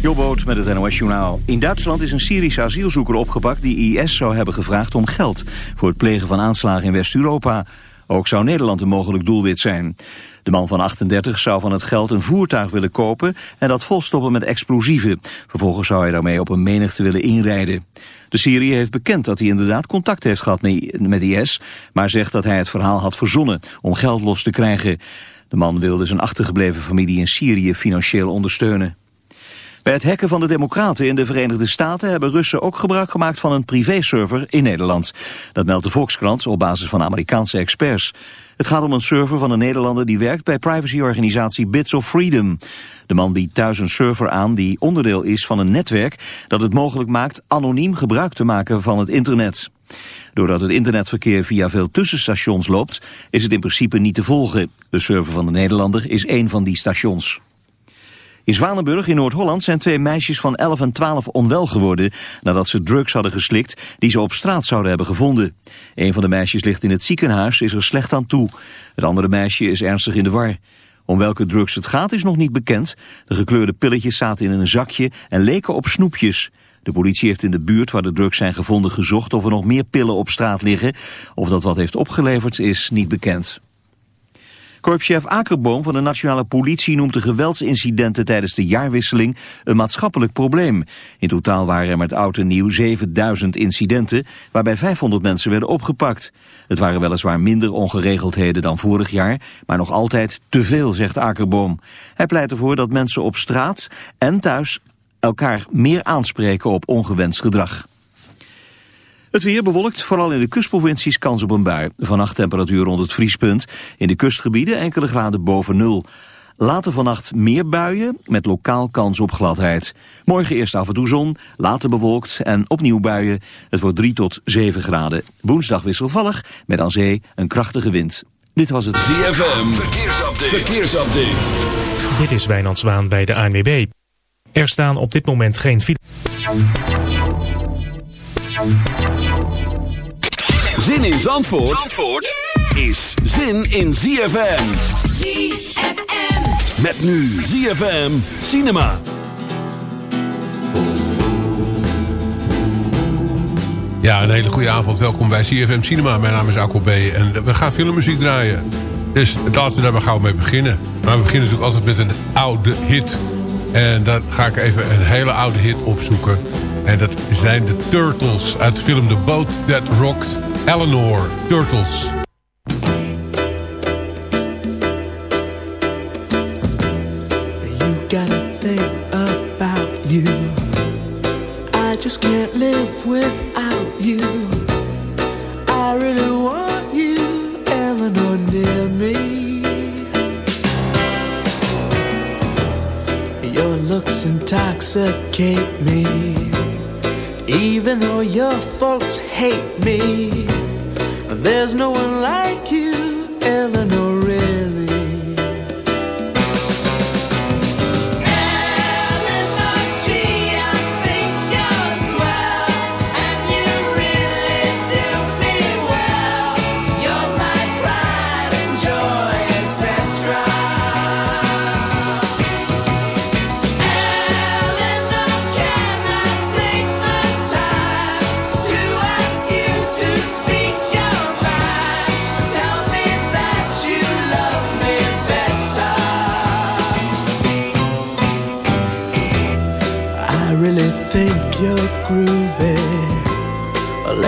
Jobboot met het NOS Journaal. In Duitsland is een Syrische asielzoeker opgepakt die IS zou hebben gevraagd om geld... voor het plegen van aanslagen in West-Europa. Ook zou Nederland een mogelijk doelwit zijn. De man van 38 zou van het geld een voertuig willen kopen en dat volstoppen met explosieven. Vervolgens zou hij daarmee op een menigte willen inrijden. De Syrië heeft bekend dat hij inderdaad contact heeft gehad met IS, maar zegt dat hij het verhaal had verzonnen om geld los te krijgen. De man wilde zijn achtergebleven familie in Syrië financieel ondersteunen. Bij het hacken van de democraten in de Verenigde Staten hebben Russen ook gebruik gemaakt van een privéserver in Nederland. Dat meldt de Volkskrant op basis van Amerikaanse experts. Het gaat om een server van een Nederlander die werkt bij privacyorganisatie Bits of Freedom. De man biedt thuis een server aan die onderdeel is van een netwerk dat het mogelijk maakt anoniem gebruik te maken van het internet. Doordat het internetverkeer via veel tussenstations loopt, is het in principe niet te volgen. De server van de Nederlander is één van die stations. In Zwanenburg in Noord-Holland zijn twee meisjes van 11 en 12 onwel geworden nadat ze drugs hadden geslikt die ze op straat zouden hebben gevonden. Een van de meisjes ligt in het ziekenhuis, is er slecht aan toe. Het andere meisje is ernstig in de war. Om welke drugs het gaat is nog niet bekend. De gekleurde pilletjes zaten in een zakje en leken op snoepjes. De politie heeft in de buurt waar de drugs zijn gevonden gezocht of er nog meer pillen op straat liggen. Of dat wat heeft opgeleverd is niet bekend. Korpschef Akerboom van de Nationale Politie noemt de geweldsincidenten tijdens de jaarwisseling een maatschappelijk probleem. In totaal waren er met oud en nieuw 7000 incidenten, waarbij 500 mensen werden opgepakt. Het waren weliswaar minder ongeregeldheden dan vorig jaar, maar nog altijd te veel, zegt Akerboom. Hij pleit ervoor dat mensen op straat en thuis elkaar meer aanspreken op ongewenst gedrag. Het weer bewolkt, vooral in de kustprovincies kans op een bui. Vannacht temperatuur rond het vriespunt. In de kustgebieden enkele graden boven nul. Later vannacht meer buien met lokaal kans op gladheid. Morgen eerst af en toe zon, later bewolkt en opnieuw buien. Het wordt 3 tot 7 graden. Woensdag wisselvallig, met aan zee een krachtige wind. Dit was het ZFM. Verkeersupdate. Verkeersupdate. Dit is Wijnand Zwaan bij de ANWB. Er staan op dit moment geen Zin in Zandvoort, Zandvoort is zin in ZFM. ZFM. Met nu ZFM Cinema. Ja, een hele goede avond. Welkom bij CFM Cinema. Mijn naam is Akko B. En we gaan filmmuziek draaien. Dus laten we daar maar gauw mee beginnen. Maar we beginnen natuurlijk altijd met een oude hit. En dan ga ik even een hele oude hit opzoeken. En dat zijn de Turtles uit de film The Boat That Rocked Eleanor. Turtles. You gotta think about you. I just can't live without you. I really want you, Eleanor, near me. Your looks intoxicate me. Even though your folks hate me, there's no one like you, Eleanor,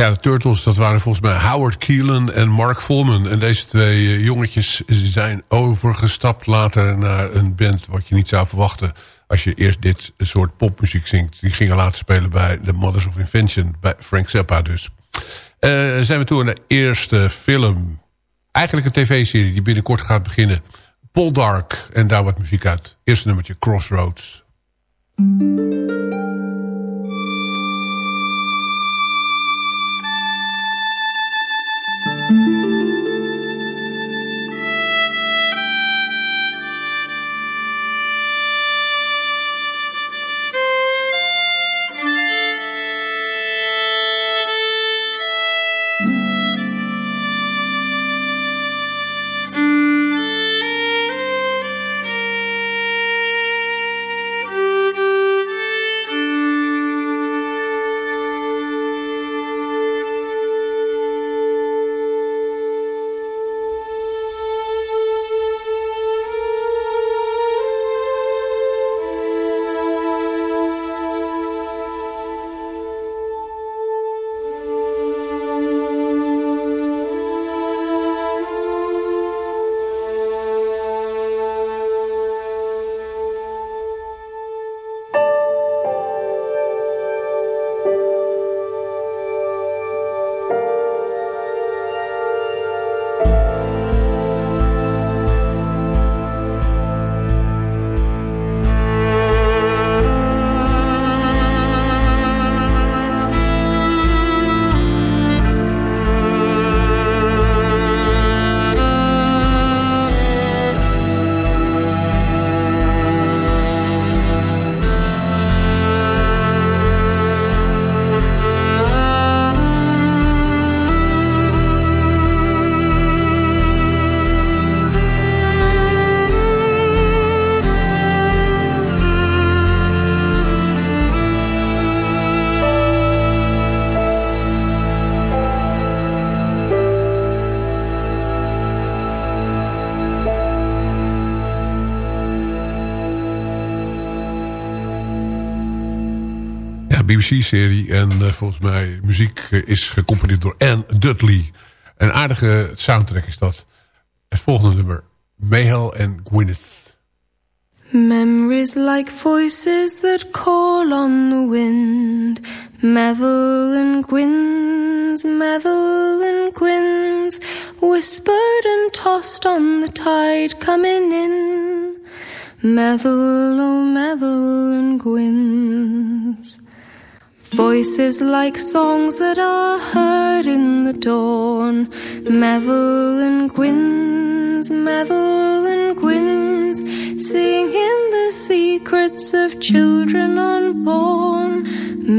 Ja, de Turtles, dat waren volgens mij Howard Keelan en Mark Volman. En deze twee eh, jongetjes zijn overgestapt later naar een band... wat je niet zou verwachten als je eerst dit soort popmuziek zingt. Die gingen later spelen bij The Mothers of Invention, bij Frank Zappa dus. Eh, zijn we toe aan de eerste film. Eigenlijk een tv-serie die binnenkort gaat beginnen. Poldark, en daar wat muziek uit. Eerste nummertje, Crossroads. BBC-serie. En eh, volgens mij muziek eh, is gecomponeerd door Anne Dudley. Een aardige soundtrack is dat. Het volgende nummer. Mayhel en Gwyneth. Memories like voices that call on the wind. Mevel and Gwyn's, Mevel and Gwyn's, whispered and tossed on the tide coming in. Mevel, oh Mevel and Gwyn's. Voices like songs that are heard in the dawn. Mevel and Gwyn's, Mevel and Gwyn's, singing the secrets of children unborn.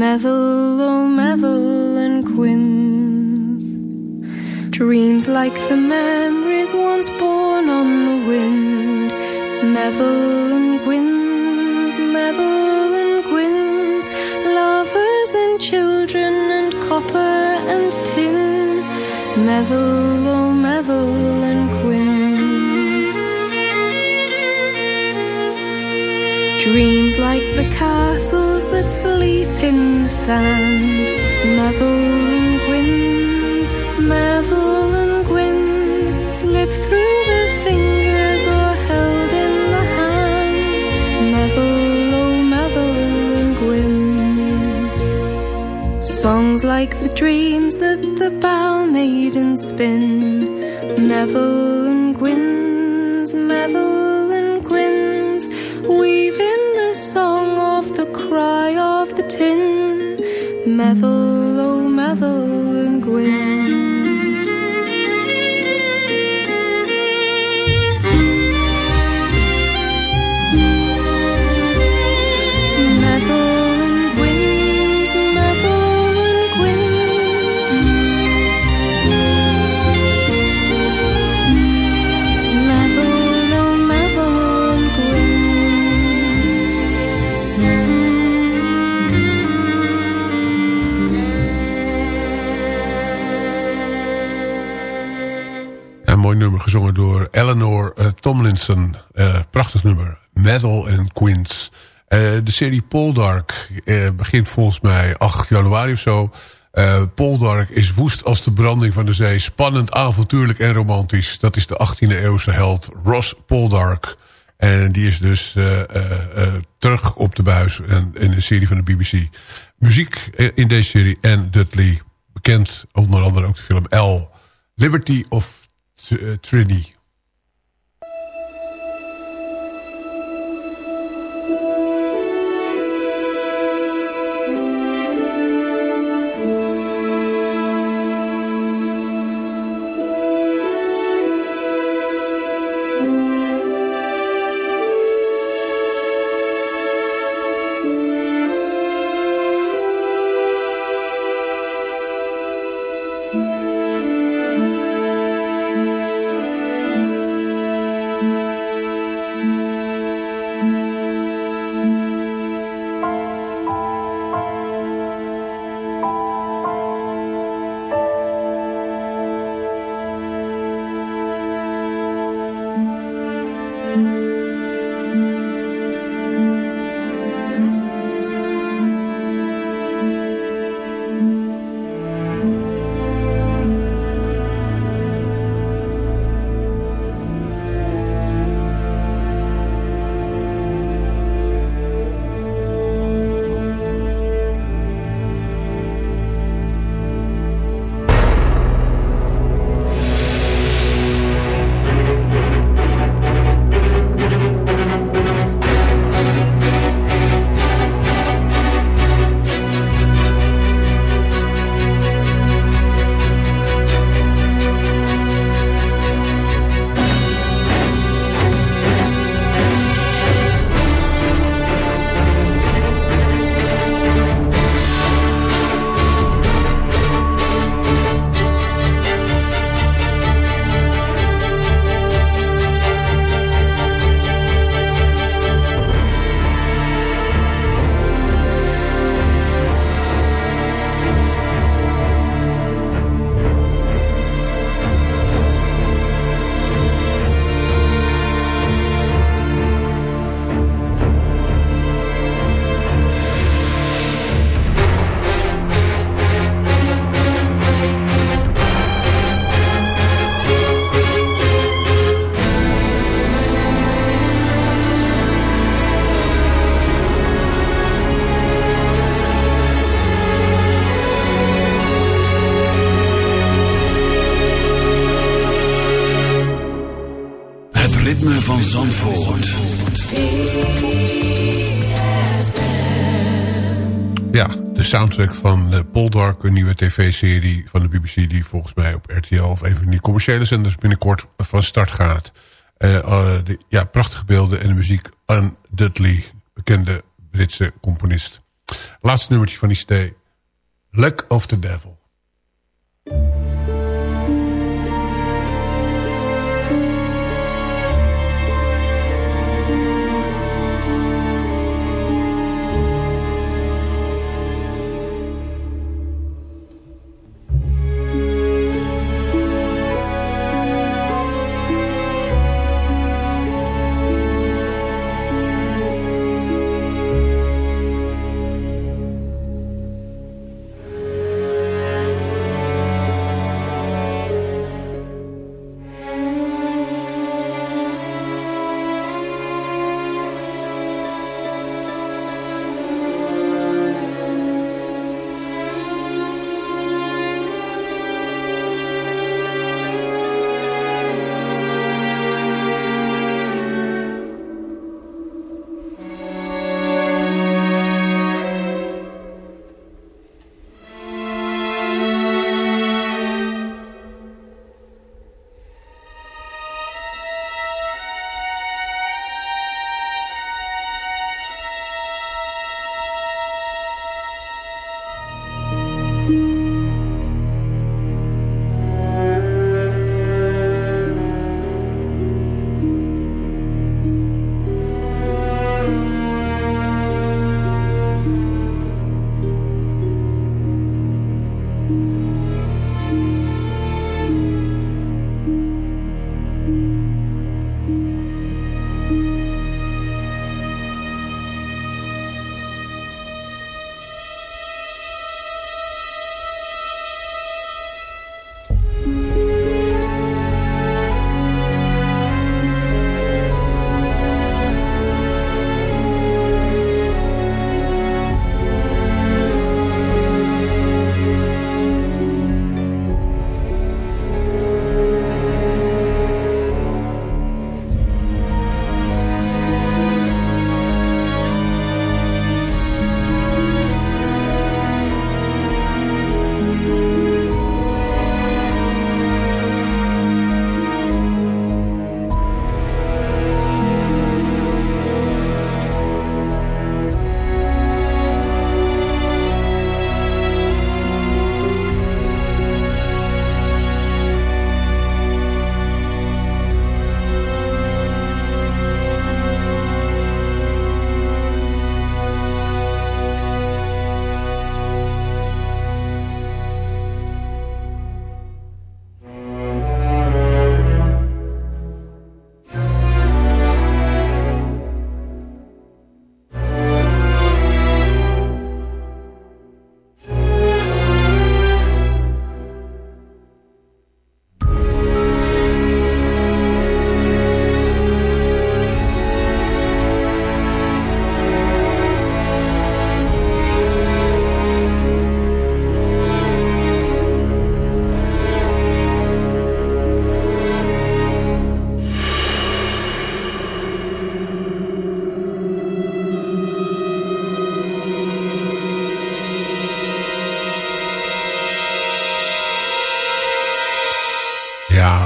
Mevel, oh. Dreams like the memories once born on the wind. Mevel and Gwyn's, Gwyn's, and children and copper and tin. Mevel, oh Mevel and Gwyn's. Dreams like the castles that sleep in the sand. Mevel and Gwyn's, Mevel and Gwyn's, slip through Songs like the dreams that the bow maidens spin. Mevel and Gwyn's, Mevel and Gwyn's, weaving the song of the cry of the tin. Mevel, oh Mevel gezongen door Eleanor eh, Tomlinson. Eh, prachtig nummer. Metal and Queens. Eh, de serie Poldark begint volgens mij 8 januari of zo. Eh Poldark is woest als de branding van de zee. Spannend, avontuurlijk en romantisch. Dat is de 18e eeuwse held Ross Poldark. En die is dus terug op de buis en, in een serie van de BBC. Muziek in deze serie en Dudley. Bekend onder andere ook de film L. Liberty of 3D uh, van Zandvoort. Ja, de soundtrack van uh, Poldark, een nieuwe tv-serie van de BBC... die volgens mij op RTL of een van die commerciële zenders binnenkort van start gaat. Eh, eh, de, ja, prachtige beelden en de muziek aan Dudley, bekende Britse componist. Laatste nummertje van die CD, Luck of the Devil.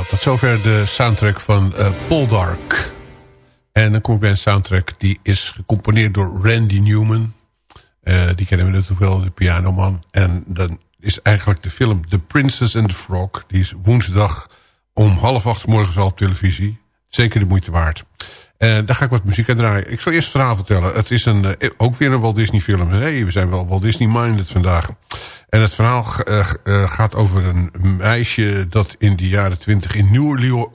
Tot zover de soundtrack van eh Paul Dark. En dan kom ik bij een soundtrack die is gecomponeerd door Randy Newman. Eh, die kennen we natuurlijk wel, de pianoman. En dan is eigenlijk de film The Princess and the Frog. Die is woensdag om half acht morgens al op televisie. Zeker de moeite waard. En daar ga ik wat muziek aan draaien. Ik zal eerst het verhaal vertellen. Het is een, eh, ook weer een Walt Disney film. Hey, we zijn wel Walt Disney minded vandaag. En het verhaal eh, eh, gaat over een meisje dat in de jaren twintig in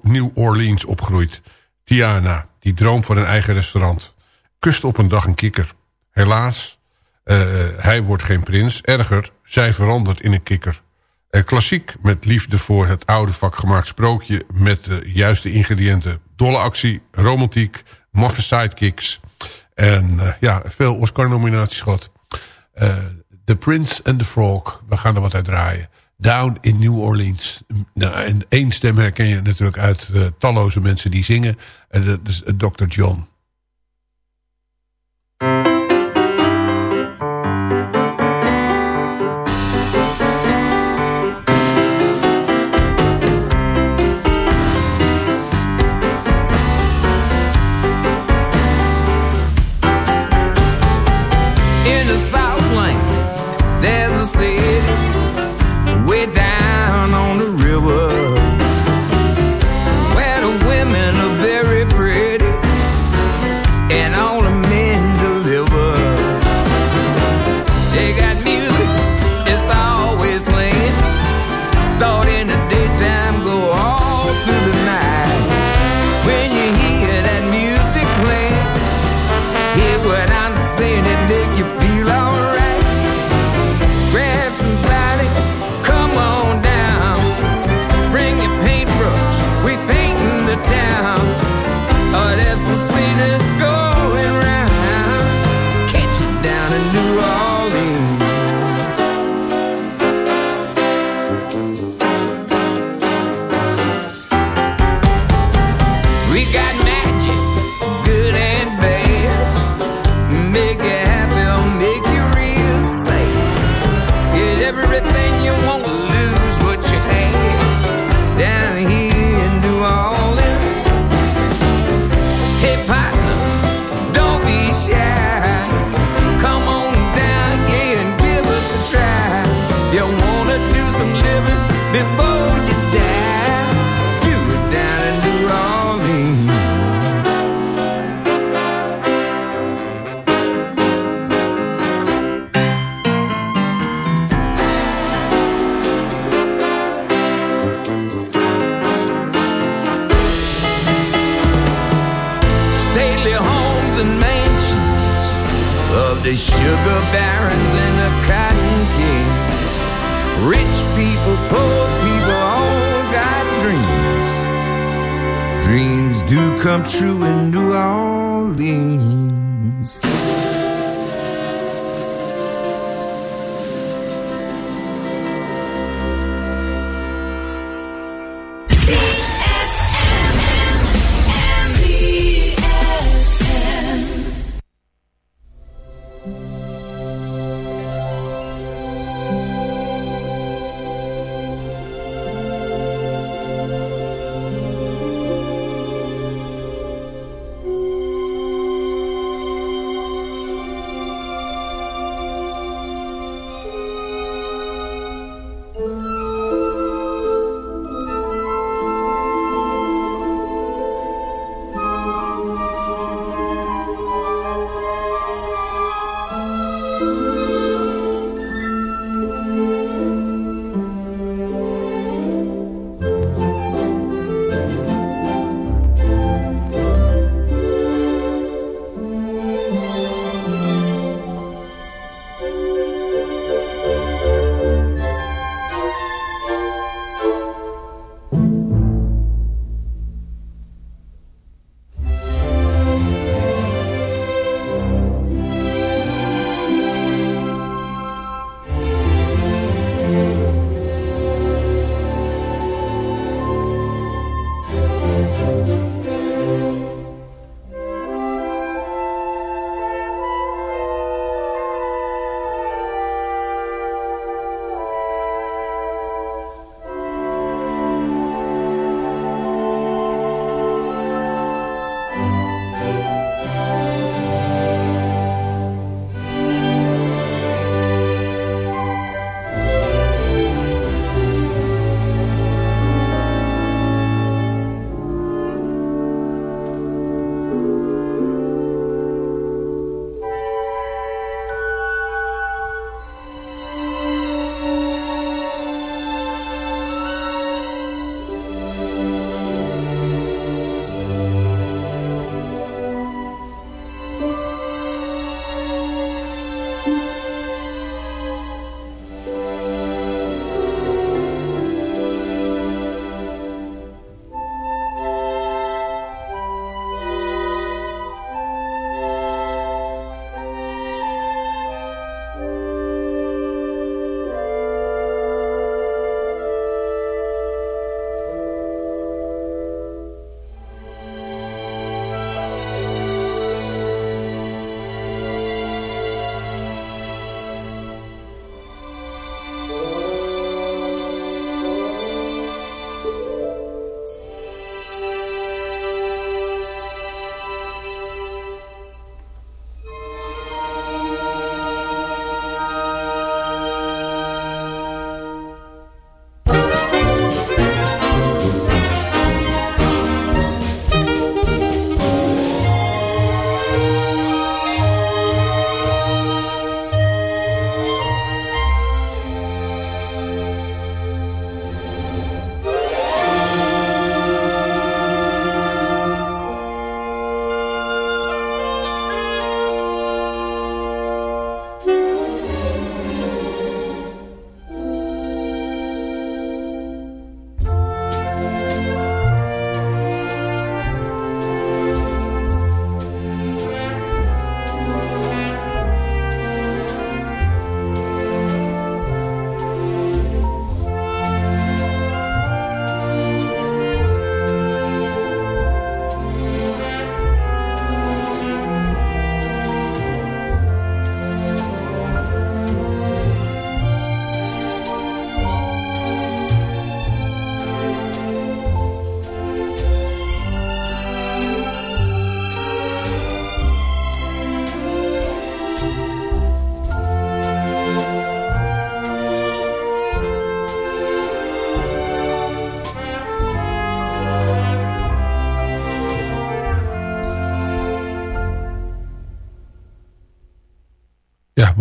New Orleans opgroeit. Tiana, die droomt van een eigen restaurant. Kust op een dag een kikker. Helaas, eh, hij wordt geen prins. Erger, zij verandert in een kikker. Eh, klassiek met liefde voor het oude vak gemaakt sprookje... met de juiste ingrediënten. Dolle actie, romantiek, maffe sidekicks. En eh, ja, veel Oscar-nominaties gehad. Eh, The Prince and the Frog. We gaan er wat uit draaien. Down in New Orleans. Nou, en één stem herken je natuurlijk uit eh, talloze mensen die zingen. En dat is Dr. John.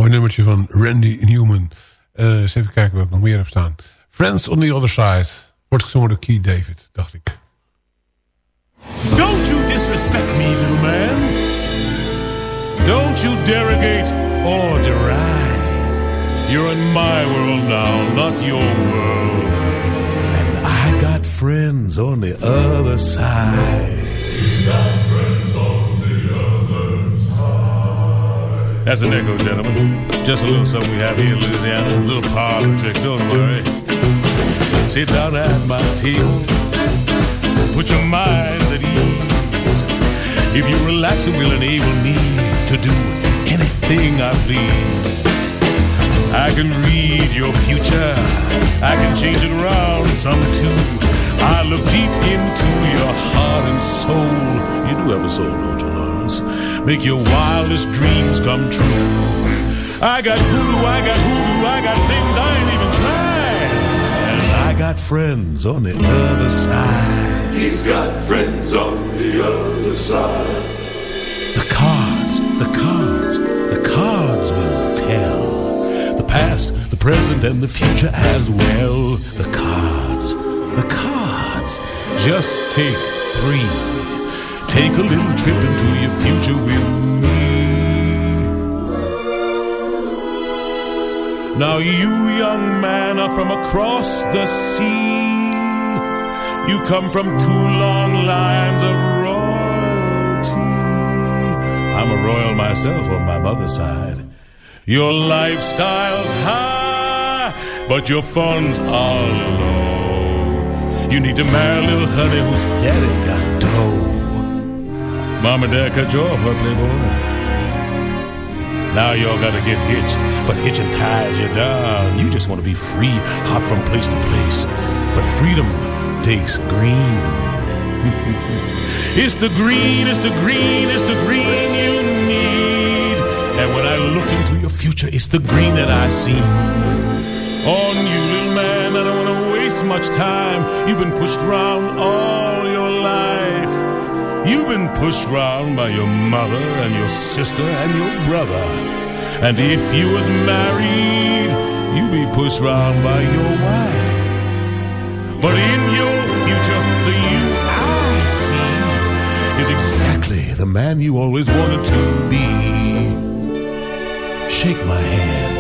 Mooi nummertje van Randy Newman. Eh, eens even kijken wat ik nog meer heb staan. Friends on the Other Side. Wordt gezongen door Keith David, dacht ik. Don't you disrespect me, little man. Don't you derogate or deride. You're in my world now, not your world. And I got friends on the other side. That's an echo, gentlemen. Just a little something we have here in Louisiana. A little parlor trick, don't worry. Sit down at my table. Put your minds at ease. If you relax, it will enable me to do anything I please. I can read your future. I can change it around some too. I look deep into your heart and soul. You do have a soul, don't you, Make your wildest dreams come true. I got voodoo, I got hoodoo, I got things I ain't even tried. And I got friends on the other side. He's got friends on the other side. The cards, the cards, the cards will tell. The past, the present, and the future as well. The cards, the cards. Just take three. Take a little trip into your future with me. Now you, young man, are from across the sea. You come from two long lines of royalty. I'm a royal myself on my mother's side. Your lifestyle's high, but your funds are low. You need to marry a little honey whose daddy got dough. Mom and dad cut you off, huh, playboy? Now y'all gotta get hitched, but hitching ties you down. You just wanna be free, hop from place to place. But freedom takes green. it's the green, it's the green, it's the green you need. And when I looked into your future, it's the green that I see. On you, little man, I don't wanna waste much time. You've been pushed around all. You've been pushed round by your mother and your sister and your brother. And if you was married, you'd be pushed round by your wife. But in your future, the you I see is exactly the man you always wanted to be. Shake my hand.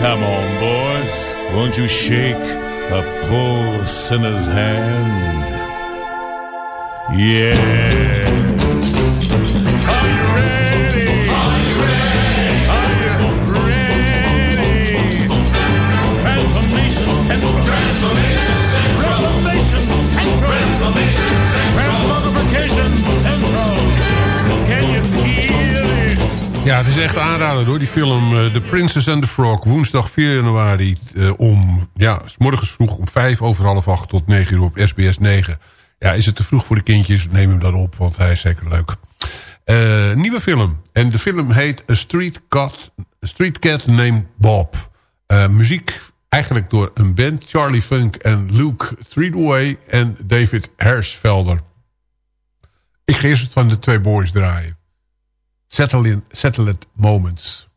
Come on, boys. Won't you shake a poor sinner's hand? Ja, het is echt aanraden door die film eh, The Princess and the Frog. Woensdag 4 januari eh, om, ja, 's morgens vroeg om 5 over half 8 tot 9 uur op SBS 9. Ja, is het te vroeg voor de kindjes? Neem hem dan op, want hij is zeker leuk. Eh, nieuwe film. En de film heet A Street Cat, A Street Cat Named Bob. Eh, muziek eigenlijk door een band. Charlie Funk en Luke Threadway en David Hersfelder. Ik ga eerst het van de twee boys draaien. Settle It Moments.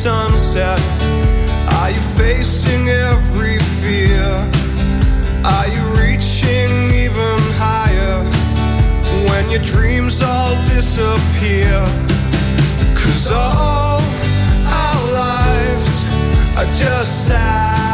Sunset? Are you facing every fear? Are you reaching even higher when your dreams all disappear? Cause all our lives are just satellite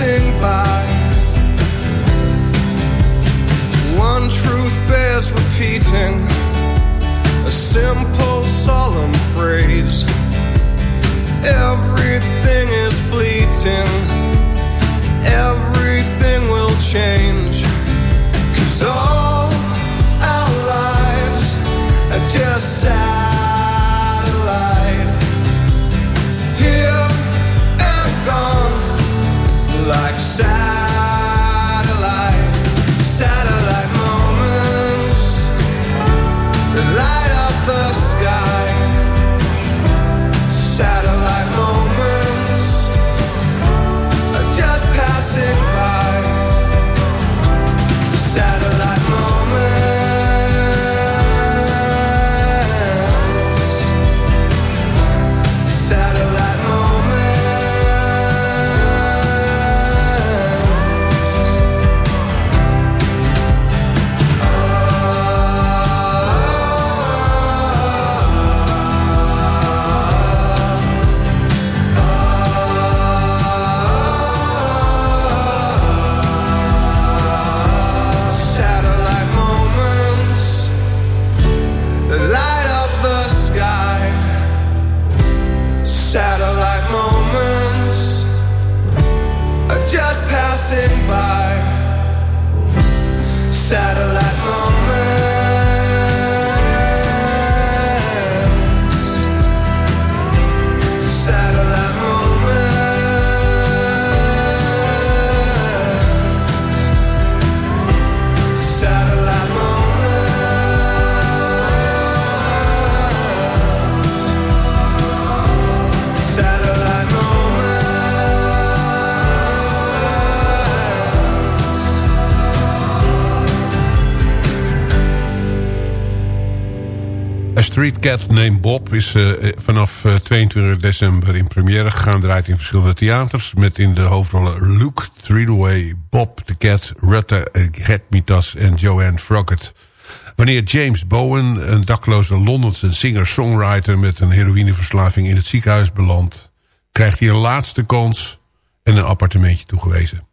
passing by. One truth bears repeating, a simple, solemn phrase. Everything is fleeting, everything will change. Street Cat Named Bob is eh, vanaf eh, 22 december in première gegaan. Draait in verschillende theaters. Met in de hoofdrollen Luke Treadaway, Bob the Cat, Rutta Hetmitas en Joanne Froggatt. Wanneer James Bowen, een dakloze Londense singer-songwriter... met een heroïneverslaving in het ziekenhuis belandt... krijgt hij een laatste kans en een appartementje toegewezen.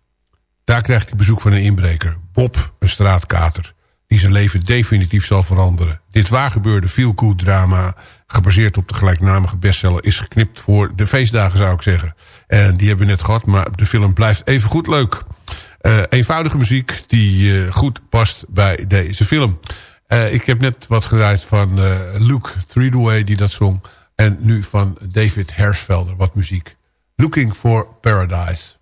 Daar krijgt hij bezoek van een inbreker, Bob, een straatkater... die zijn leven definitief zal veranderen. Dit waargebeurde feel-good drama, gebaseerd op de gelijknamige bestseller... is geknipt voor de feestdagen, zou ik zeggen. En die hebben we net gehad, maar de film blijft even goed leuk. Eh, eenvoudige muziek die eh, goed past bij deze film. Eh, ik heb net wat gedraaid van Luke Treadaway die dat zong. En nu van David Hersfelder wat muziek. Looking for Paradise.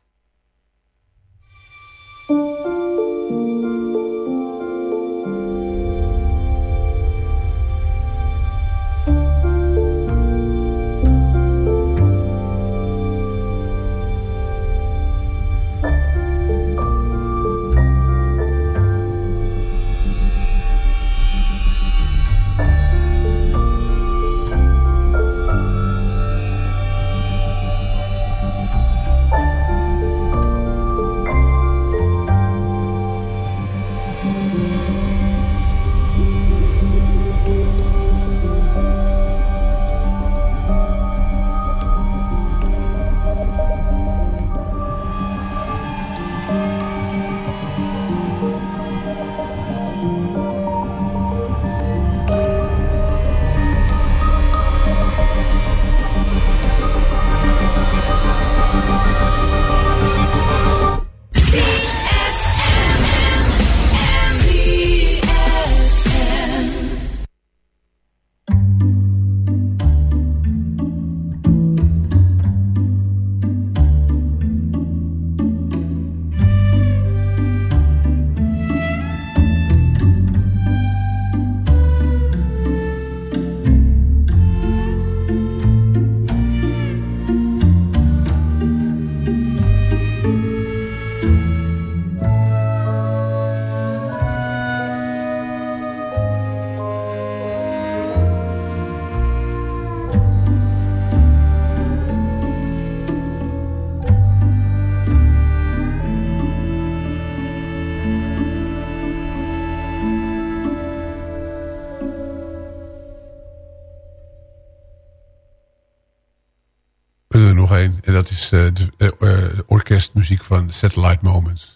Is eh, eh, eh, orkestmuziek van Satellite Moments.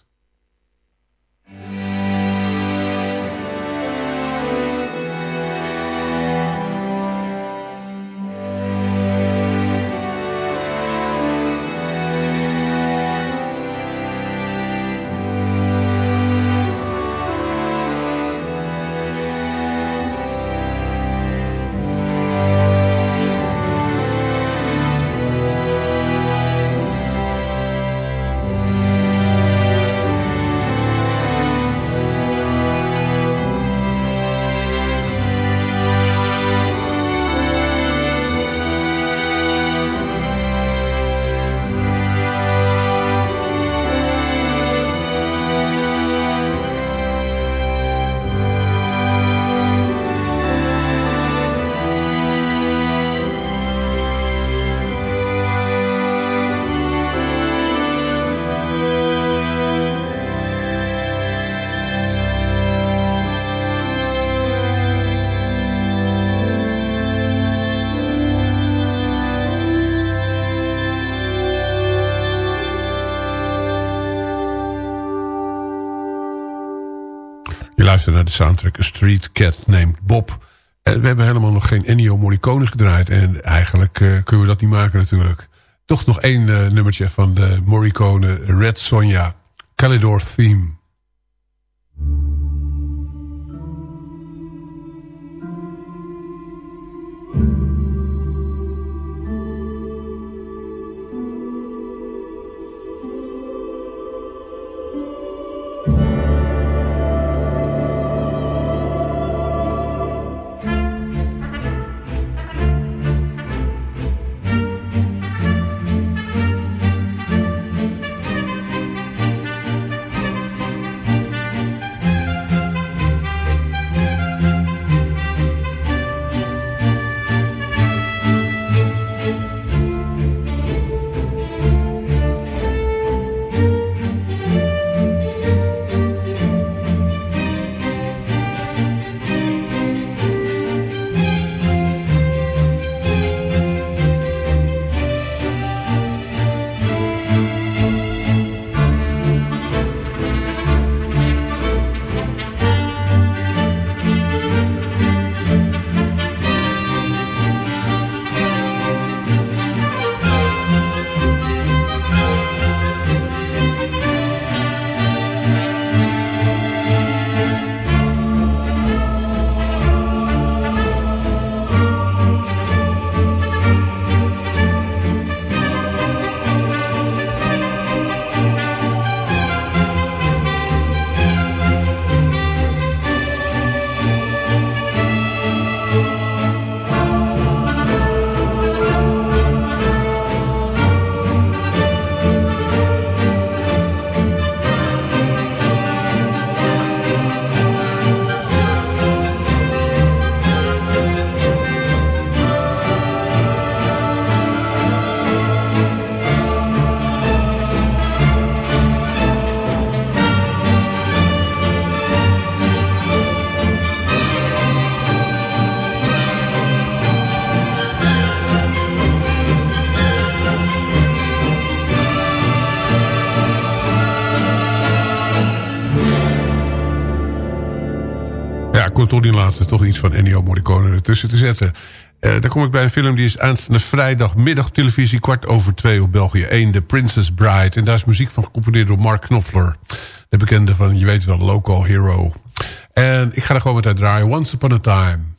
Luistert naar de soundtrack A Street Cat Named Bob. En we hebben helemaal nog geen Ennio Morricone gedraaid. En eigenlijk eh, kunnen we dat niet maken natuurlijk. Toch nog één eh, nummertje van de Morricone Red Sonja. Calidor Theme. Ik kon toch iets van Ennio Morricone ertussen te zetten. Eh dan kom ik bij een film die is aanstaande vrijdagmiddag op televisie... kwart over twee op België 1, The Princess Bride. En daar is muziek van gecomponeerd door Mark Knopfler. De bekende van, je weet wel, Local Hero. En ik ga er gewoon met uit draaien. Once Upon a Time.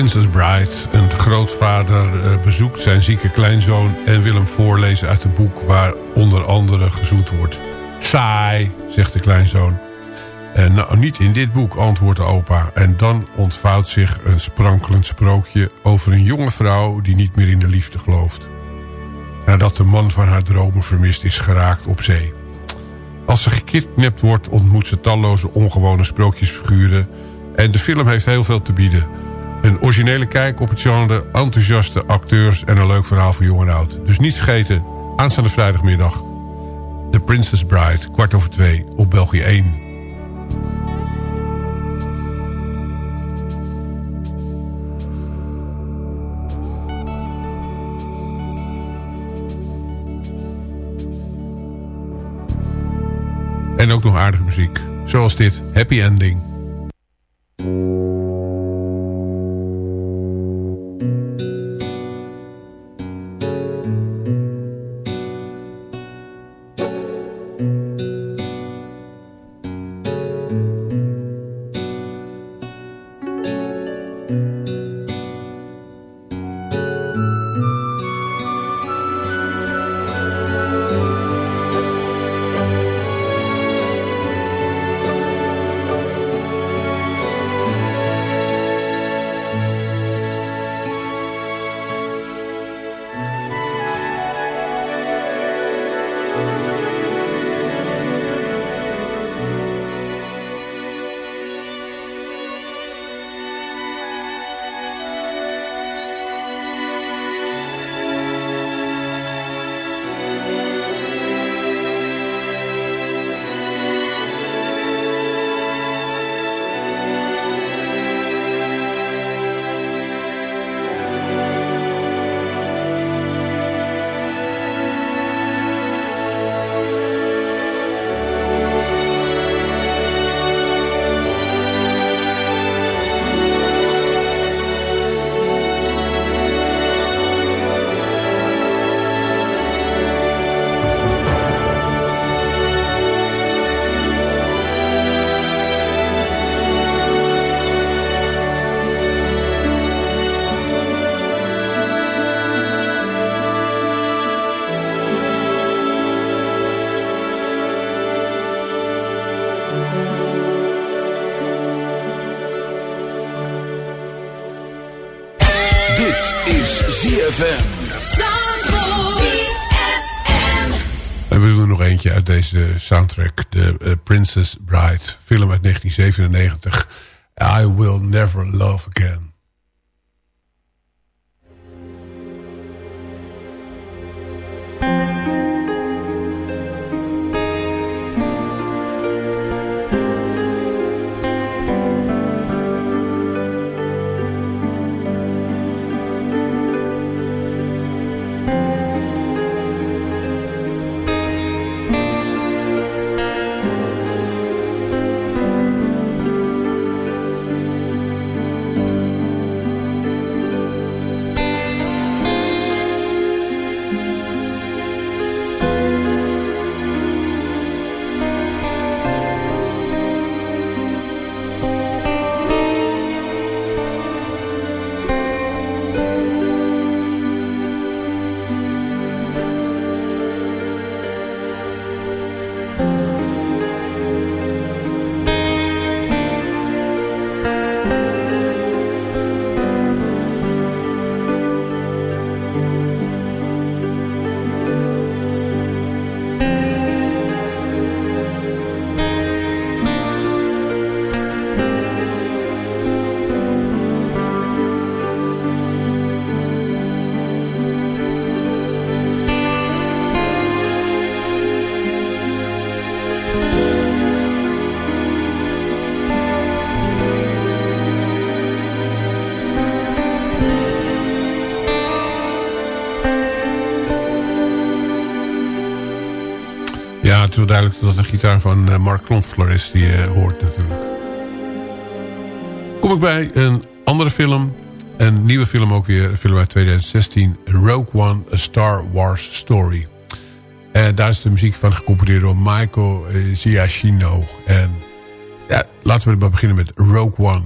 Princess Bride. Een grootvader eh, bezoekt zijn zieke kleinzoon... en wil hem voorlezen uit een boek waar onder andere gezoet wordt. Saai, zegt de kleinzoon. En nou, niet in dit boek, antwoordt de opa. En dan ontvouwt zich een sprankelend sprookje... over een jonge vrouw die niet meer in de liefde gelooft. Nadat de man van haar dromen vermist is geraakt op zee. Als ze gekidnapt wordt, ontmoet ze talloze ongewone sprookjesfiguren... en de film heeft heel veel te bieden. Een originele kijk op het genre, enthousiaste acteurs... en een leuk verhaal voor jong en oud. Dus niet vergeten, aanstaande vrijdagmiddag... The Princess Bride, kwart over twee, op België 1. En ook nog aardige muziek. Zoals dit, Happy Ending. Soundtrack. De eh, Princess Bride. Film uit 1997. I Will Never Love Again. Wel duidelijk dat het een gitaar van eh, Mark Knopfler is die je hoort natuurlijk. Kom ik bij een andere film. Een nieuwe film ook weer. Een film uit 2016. Rogue One, A Star Wars Story. En daar is de muziek van gecomponeerd door Michael eh, Giacchino. En ja, laten we maar beginnen met Rogue One.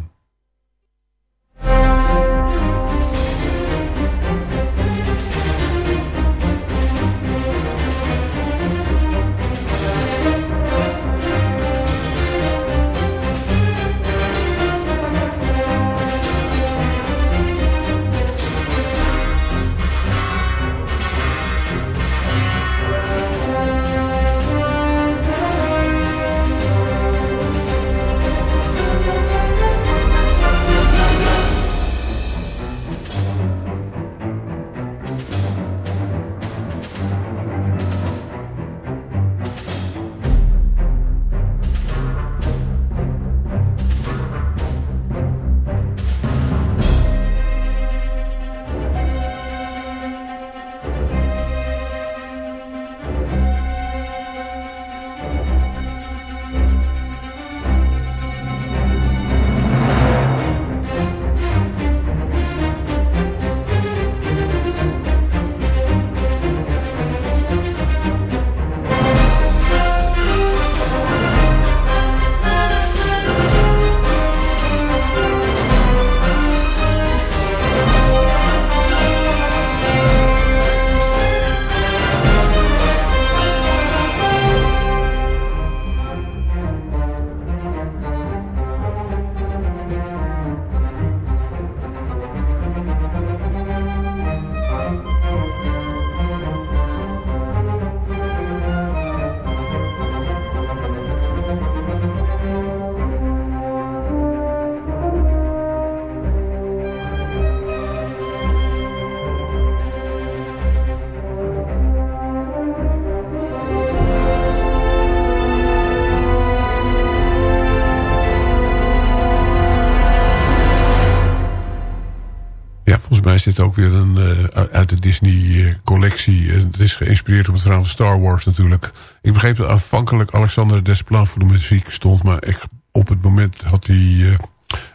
Volgens mij is dit ook weer een eh, uit de Disney-collectie. het is geïnspireerd op het verhaal van Star Wars natuurlijk. Ik begreep dat aanvankelijk Alexander Desplat voor de muziek stond. Maar ik, op het moment had hij eh,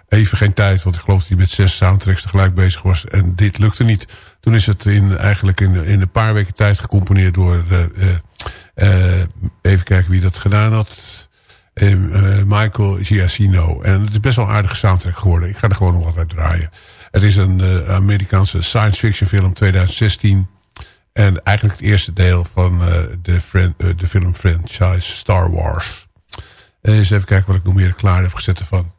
even geen tijd. Want ik geloof dat hij met zes soundtracks tegelijk bezig was. En dit lukte niet. Toen is het in, eigenlijk in, in een paar weken tijd gecomponeerd door... eh, eh, eh, even kijken wie dat gedaan had... Eh, eh, Michael Giacchino. En het is best wel een aardige soundtrack geworden. Ik ga er gewoon nog wat uit draaien. Het is een eh, Amerikaanse science fiction film 2016. En eigenlijk het eerste deel van eh, de, eh, de film franchise Star Wars. Eens even kijken wat ik nog meer klaar heb gezet ervan.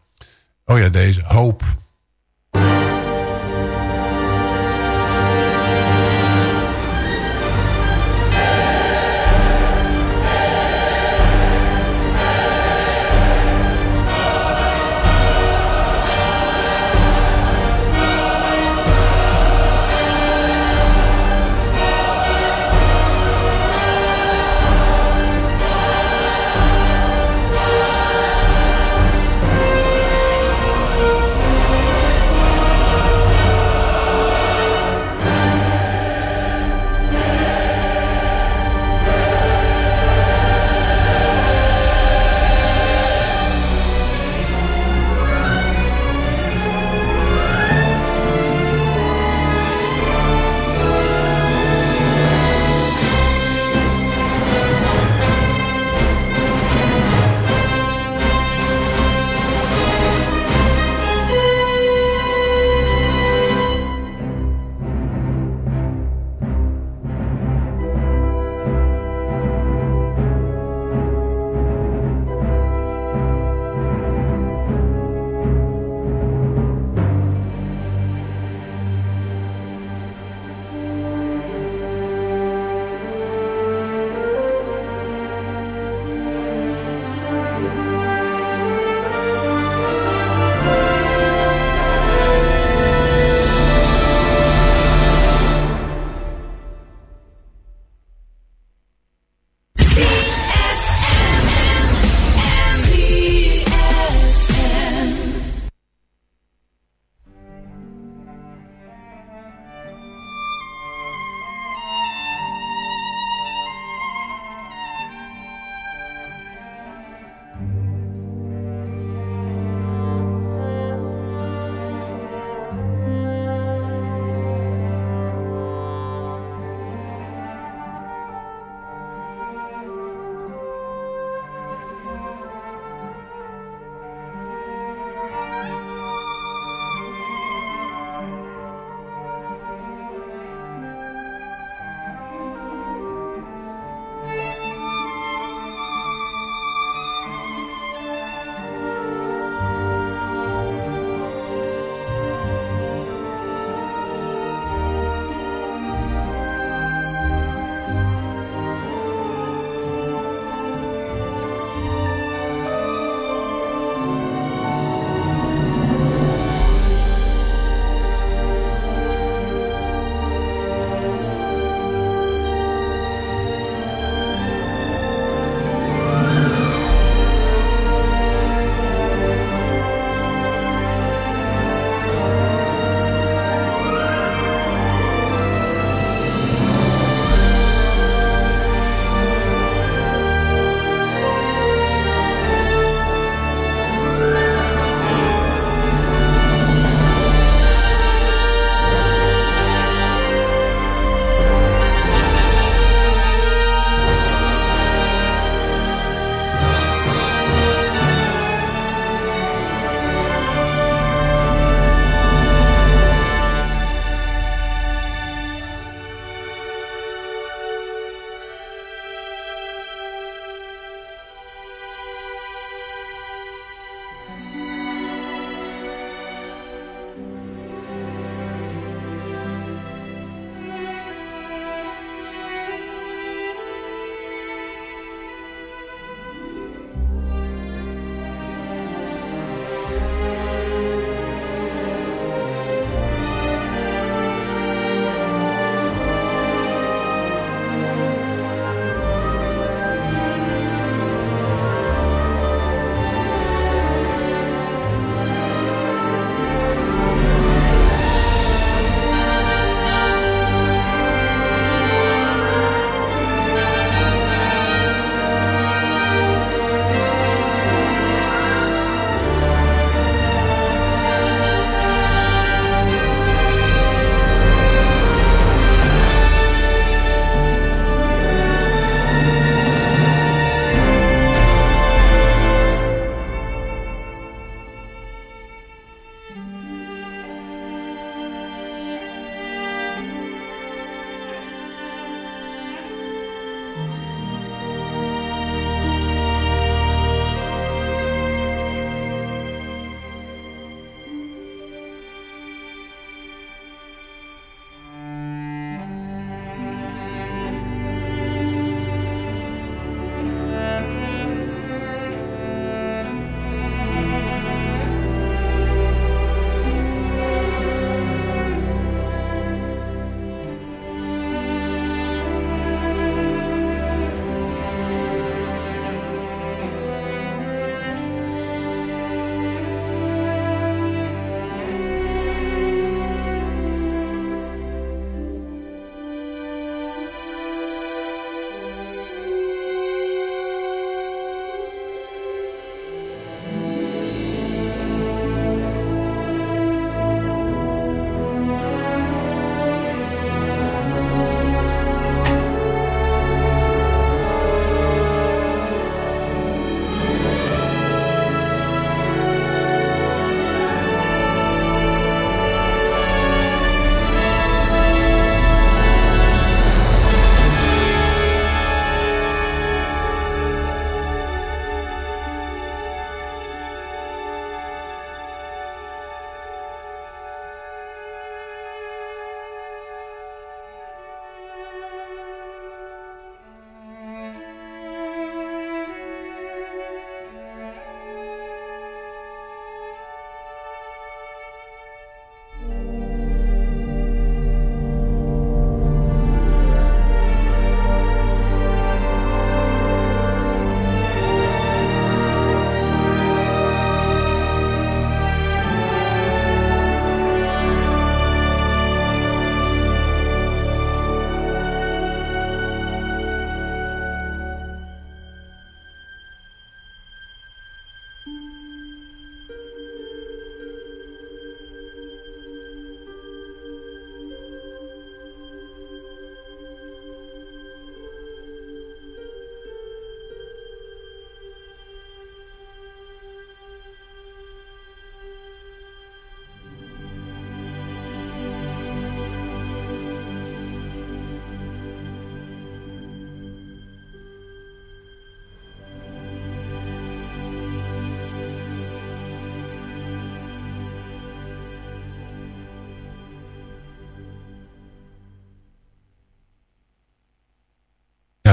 Oh ja, deze. Hope.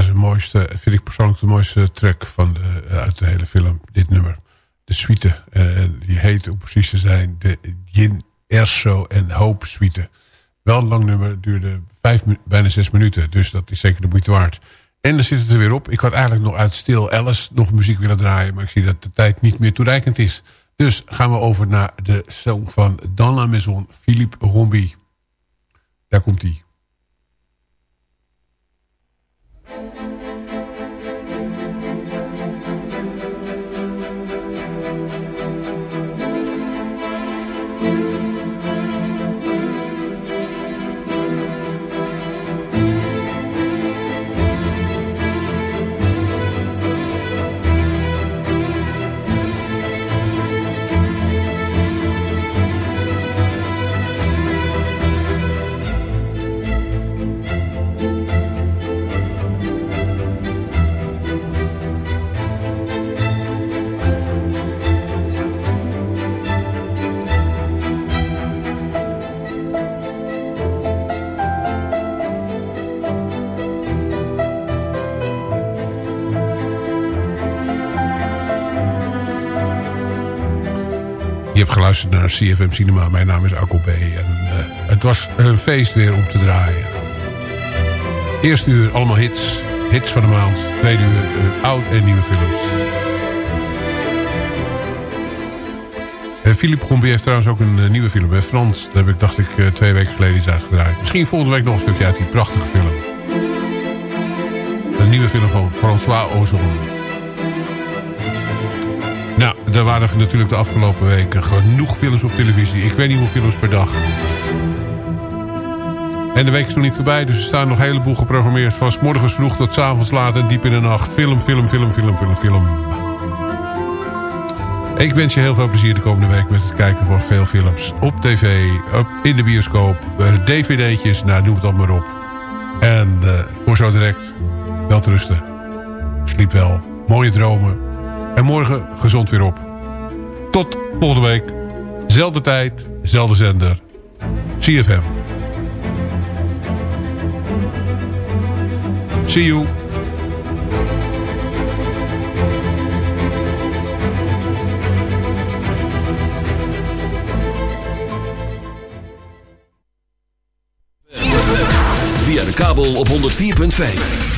De mooiste, vind ik persoonlijk de mooiste track van de, eh, uit de hele film. Dit nummer. De suite. eh, die heet, om precies te zijn, de Yin Erso en Hope suite. Wel een lang nummer, duurde vijf, bijna zes minuten. Dus dat is zeker de moeite waard. En dan zit het er weer op. Ik had eigenlijk nog uit Stil Alice nog muziek willen draaien. Maar ik zie dat de tijd niet meer toereikend is. Dus gaan we over naar de song van Dans la Maison, Philippe Rombi. Daar komt hij. Geluisterd naar CFM Cinema. Mijn naam is Akko B. En eh, het was een feest weer om te draaien. Eerste uur allemaal hits. Hits van de maand. Tweede uur eh, oud en nieuwe films. Eh, Philippe Gombi heeft trouwens ook een nieuwe film. Bij Frans. Daar heb ik, dacht ik, twee weken geleden iets uitgedraaid. Misschien volgende week nog een stukje uit die prachtige film. Een nieuwe film van François Ozon. Er waren natuurlijk de afgelopen weken genoeg films op televisie. Ik weet niet hoeveel films per dag. En de week is nog niet voorbij, dus er staan nog een heleboel geprogrammeerd. Van 's morgens vroeg tot 's avonds laat en diep in de nacht. Film, film, film, film, film, film. Ik wens je heel veel plezier de komende week met het kijken van veel films. Op tv, op, in de bioscoop, eh, dvd'tjes, nou noem het allemaal maar op. En eh, voor zo direct, wel te rusten. Sliep wel, mooie dromen. En morgen gezond weer op. Volgende week. Zelfde tijd, zelfde zender. CFM. See you. Via de kabel op 104.5.